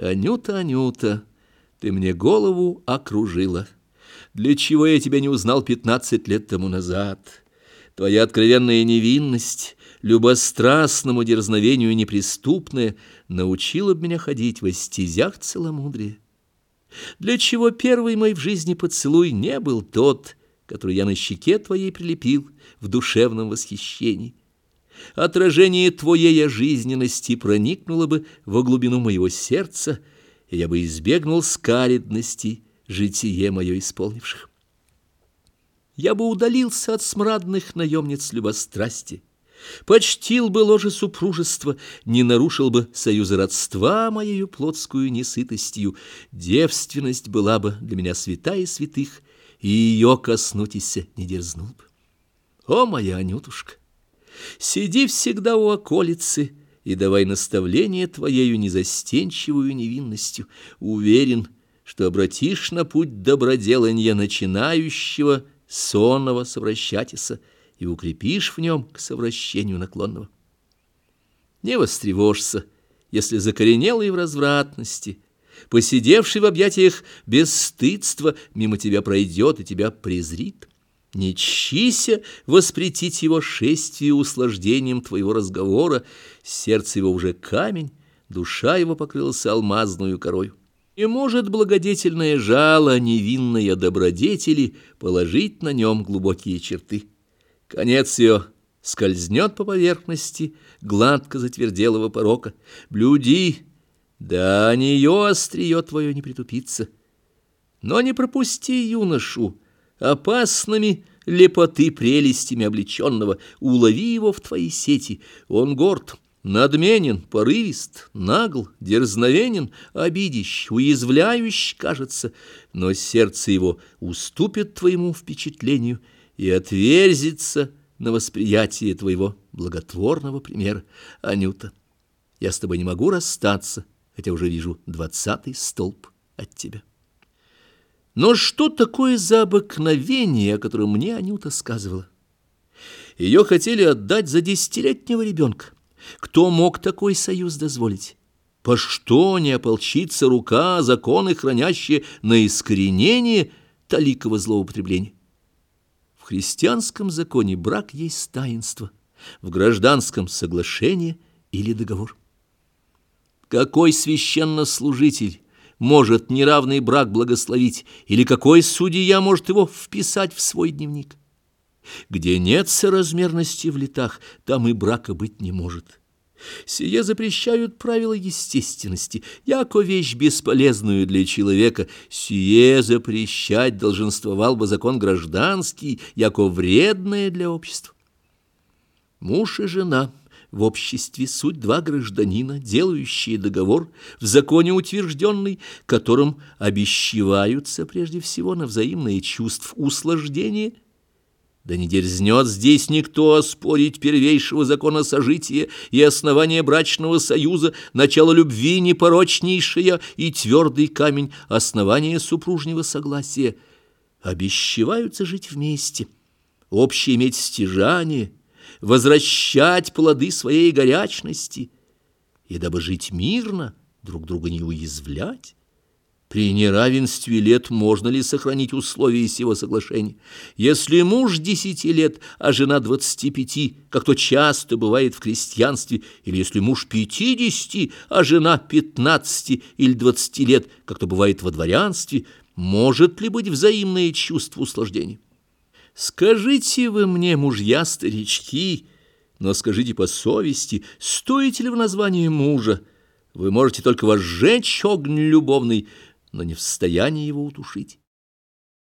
Анюта, Анюта, ты мне голову окружила. Для чего я тебя не узнал пятнадцать лет тому назад? Твоя откровенная невинность, любострастному дерзновению неприступная, научила б меня ходить во стезях целомудрия. Для чего первый мой в жизни поцелуй не был тот, который я на щеке твоей прилепил в душевном восхищении? Отражение твоей жизненности проникнуло бы во глубину моего сердца, и я бы избегнул скаридности житие мое исполнивших. Я бы удалился от смрадных наемниц любострасти, почтил бы ложе супружества, не нарушил бы союза родства моею плотскую несытостью, девственность была бы для меня святая святых, и ее коснутися не дерзнул бы. О, моя Анютушка! Сиди всегда у околицы и давай наставление твоею незастенчивую невинностью. Уверен, что обратишь на путь доброделания начинающего сонного совращатиса и укрепишь в нем к совращению наклонного. Не востревожься, если закоренелый в развратности, посидевший в объятиях бесстыдства, мимо тебя пройдет и тебя презрит. Не чися воспретить его шествие услаждением твоего разговора, сердце его уже камень, душа его покрылась алмазную корою. И может благодетельное жало невинной добродетели положить на нем глубокие черты. Конец ее скользнет по поверхности гладко затверделого порока. Блюди, да нее острие твое не притупится. Но не пропусти юношу, опасными лепоты прелестями облеченного, улови его в твои сети, он горд, надменен, порывист, нагл, дерзновенен, обидящ, уязвляющий, кажется, но сердце его уступит твоему впечатлению и отверзится на восприятие твоего благотворного примера. Анюта, я с тобой не могу расстаться, хотя уже вижу двадцатый столб от тебя. Но что такое за обыкновение, о котором мне Анюта сказывала? Ее хотели отдать за десятилетнего ребенка. Кто мог такой союз дозволить? По что не ополчится рука, законы, хранящие на искоренение таликого злоупотребления? В христианском законе брак есть таинство, в гражданском соглашение или договор. Какой священнослужитель может неравный брак благословить, или какой судья может его вписать в свой дневник? Где нет соразмерности в летах, там и брака быть не может. Сие запрещают правила естественности, яко вещь бесполезную для человека. Сие запрещать долженствовал бы закон гражданский, яко вредное для общества. Муж и жена — в обществе суть два гражданина, делающие договор, в законе утвержденный, которым обещеваются прежде всего на взаимные чувств услаждения. Да не дерзнет здесь никто оспорить первейшего закона сожития и основания брачного союза, начало любви непорочнейшее и твердый камень основания супружнего согласия. Обещеваются жить вместе, общее иметь стяжание — возвращать плоды своей горячности, и дабы жить мирно, друг друга не уязвлять. При неравенстве лет можно ли сохранить условия сего соглашения? Если муж десяти лет, а жена двадцати пяти, как то часто бывает в крестьянстве, или если муж пятидесяти, а жена пятнадцати или двадцати лет, как то бывает во дворянстве, может ли быть взаимное чувство услаждения? Скажите вы мне, мужья-старички, но скажите по совести, стоите ли в названии мужа? Вы можете только возжечь огонь любовный, но не в состоянии его утушить.